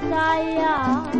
say saya à.